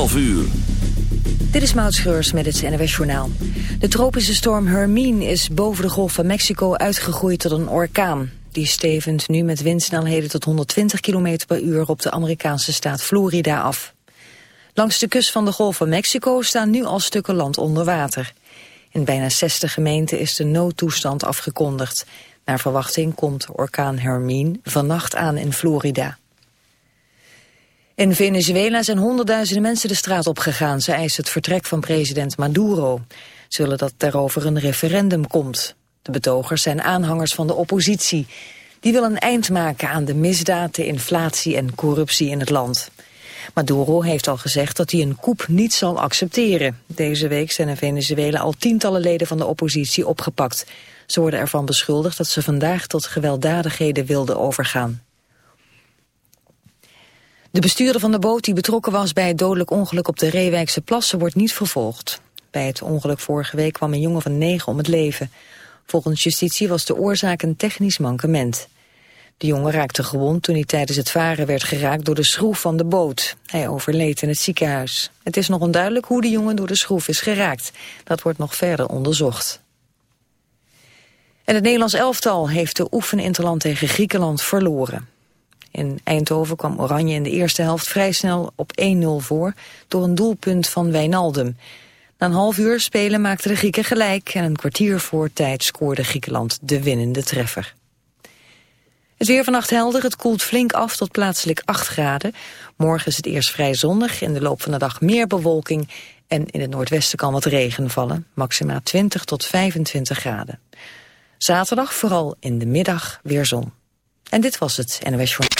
12 uur. Dit is Maud Schreurs met het NWS Journaal. De tropische storm Hermine is boven de golf van Mexico uitgegroeid tot een orkaan. Die stevend nu met windsnelheden tot 120 km per uur op de Amerikaanse staat Florida af. Langs de kust van de golf van Mexico staan nu al stukken land onder water. In bijna 60 gemeenten is de noodtoestand afgekondigd. Naar verwachting komt orkaan Hermine vannacht aan in Florida. In Venezuela zijn honderdduizenden mensen de straat opgegaan. Ze eisen het vertrek van president Maduro. Ze willen dat daarover een referendum komt. De betogers zijn aanhangers van de oppositie. Die willen een eind maken aan de misdaad, de inflatie en corruptie in het land. Maduro heeft al gezegd dat hij een coup niet zal accepteren. Deze week zijn in Venezuela al tientallen leden van de oppositie opgepakt. Ze worden ervan beschuldigd dat ze vandaag tot gewelddadigheden wilden overgaan. De bestuurder van de boot die betrokken was bij het dodelijk ongeluk op de Reewijkse plassen wordt niet vervolgd. Bij het ongeluk vorige week kwam een jongen van negen om het leven. Volgens justitie was de oorzaak een technisch mankement. De jongen raakte gewond toen hij tijdens het varen werd geraakt door de schroef van de boot. Hij overleed in het ziekenhuis. Het is nog onduidelijk hoe de jongen door de schroef is geraakt. Dat wordt nog verder onderzocht. En het Nederlands elftal heeft de oefeninterland tegen Griekenland verloren. In Eindhoven kwam Oranje in de eerste helft vrij snel op 1-0 voor... door een doelpunt van Wijnaldum. Na een half uur spelen maakten de Grieken gelijk... en een kwartier voor tijd scoorde Griekenland de winnende treffer. Het weer vannacht helder, het koelt flink af tot plaatselijk 8 graden. Morgen is het eerst vrij zonnig, in de loop van de dag meer bewolking... en in het noordwesten kan wat regen vallen, maxima 20 tot 25 graden. Zaterdag vooral in de middag weer zon. En dit was het NOS voor.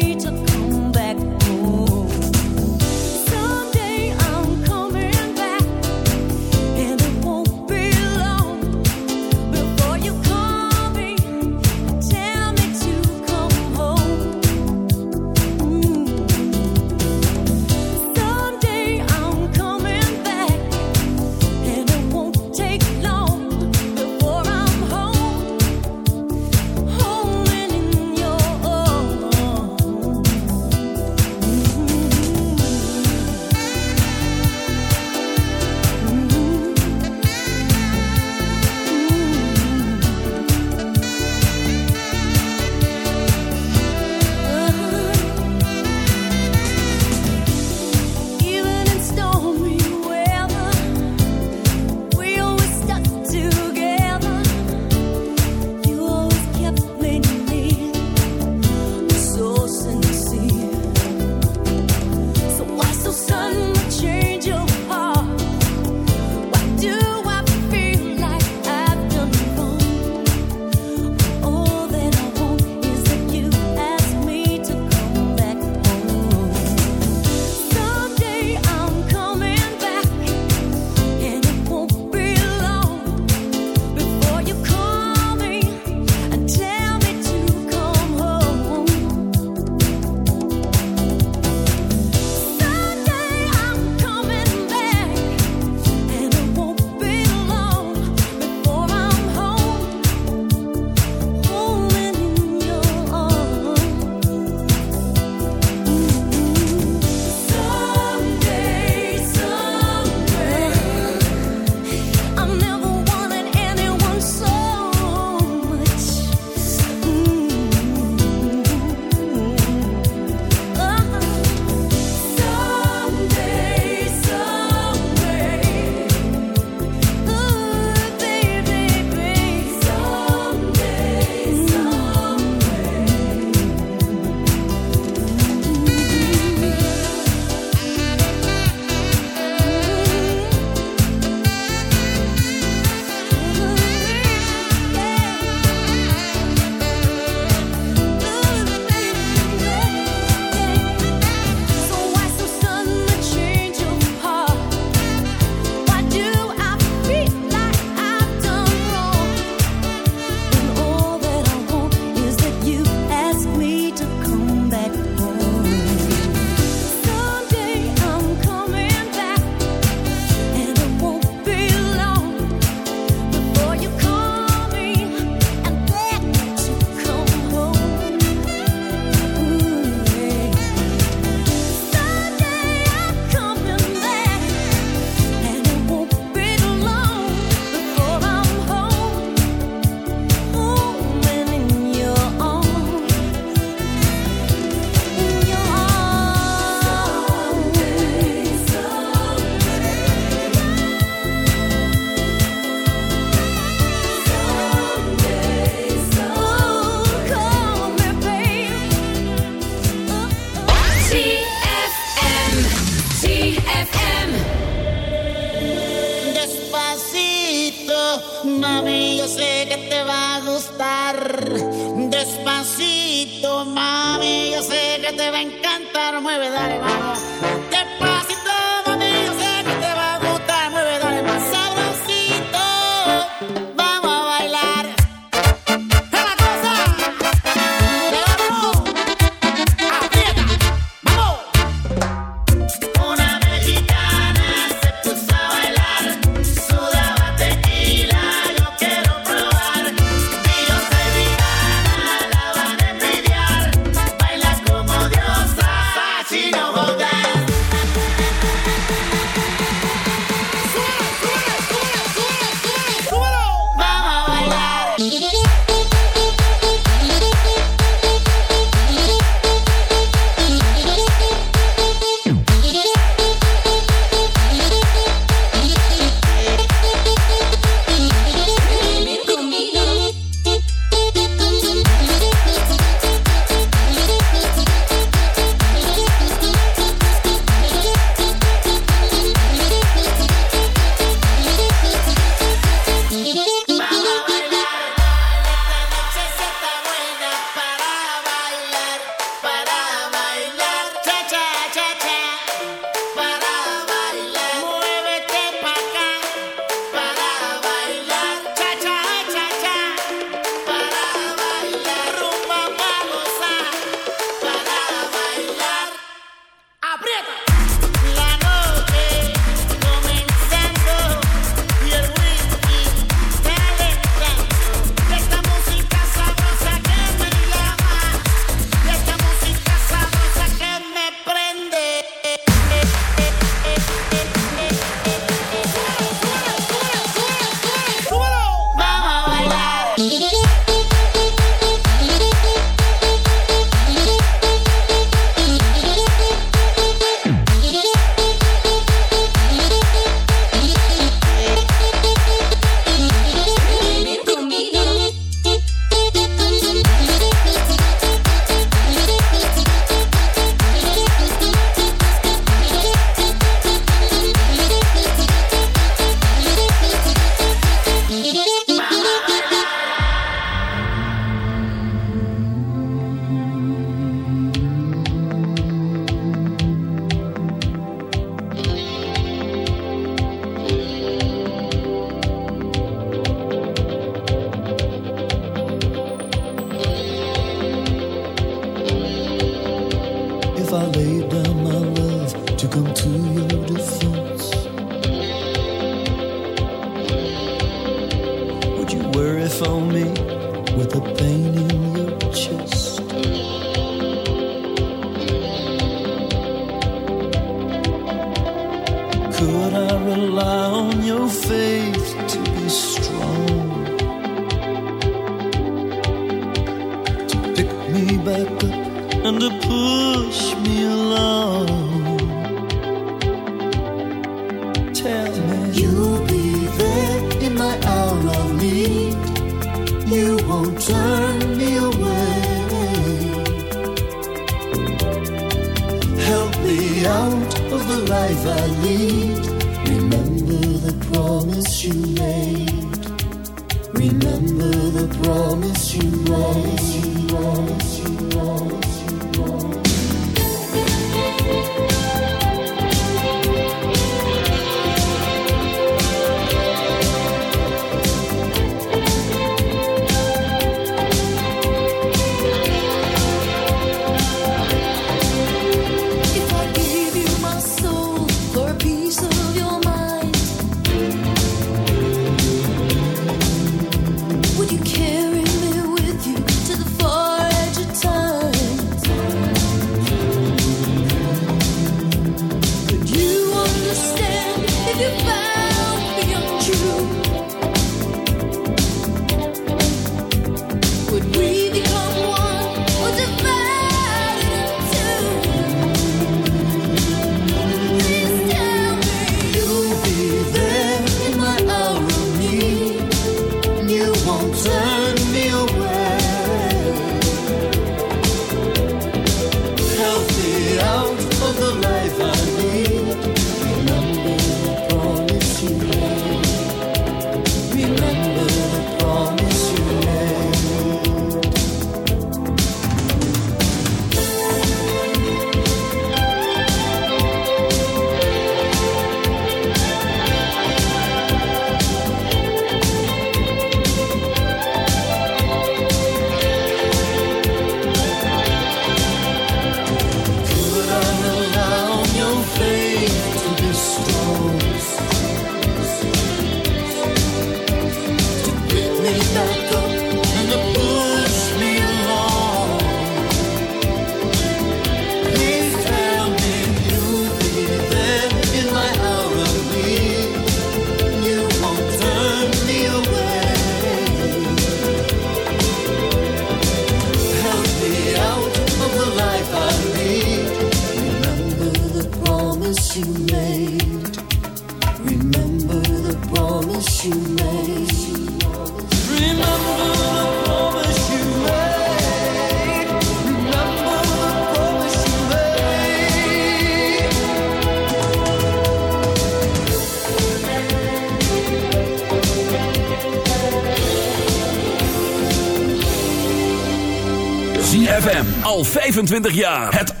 Al 25 jaar. Het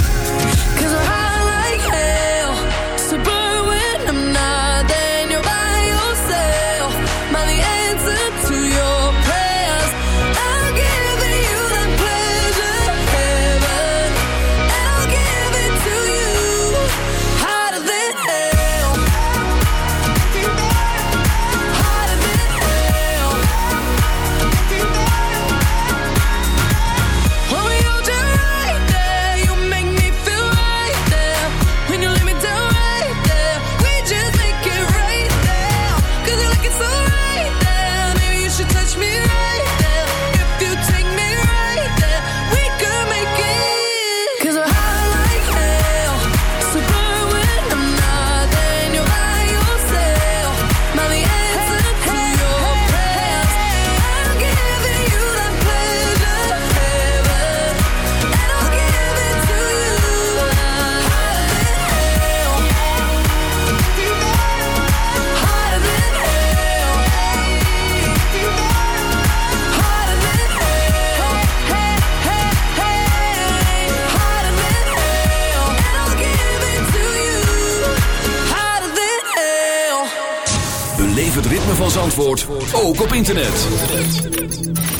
van Zandvoort ook op internet.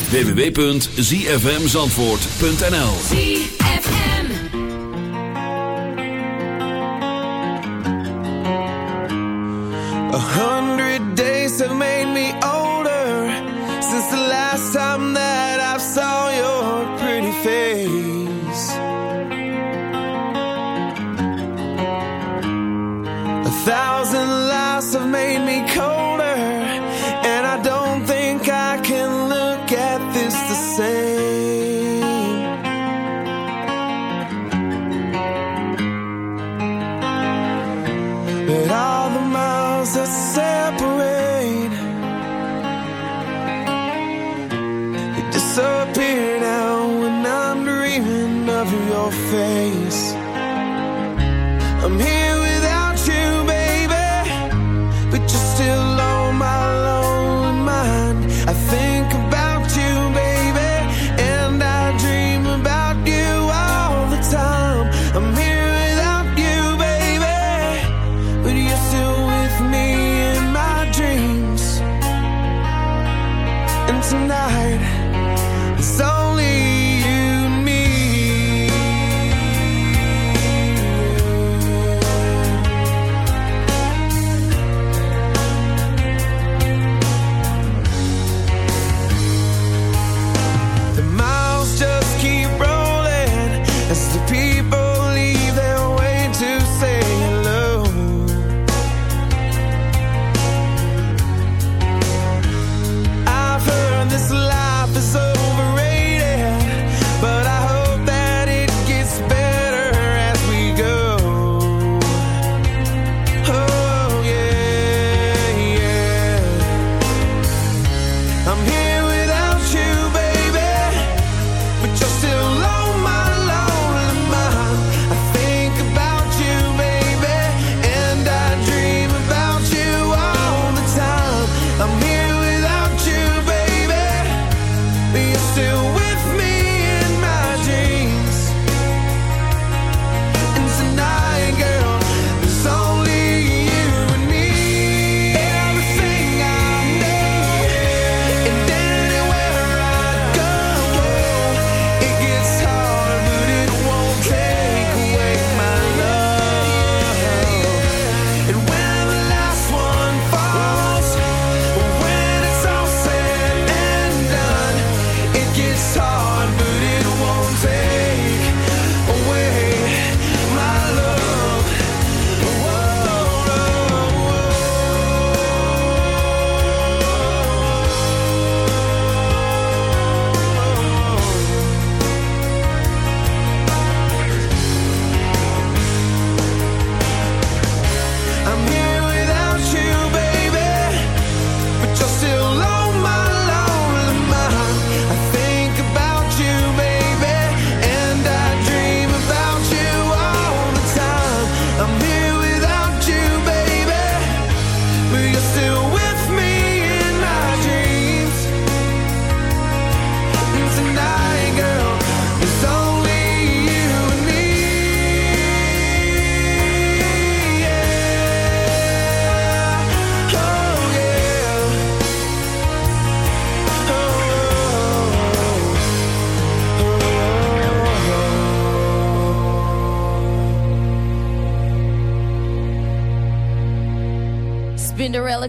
www.zfmzandvoort.nl ZFM A hundred days have made me older Since the last time that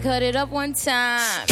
cut it up one time.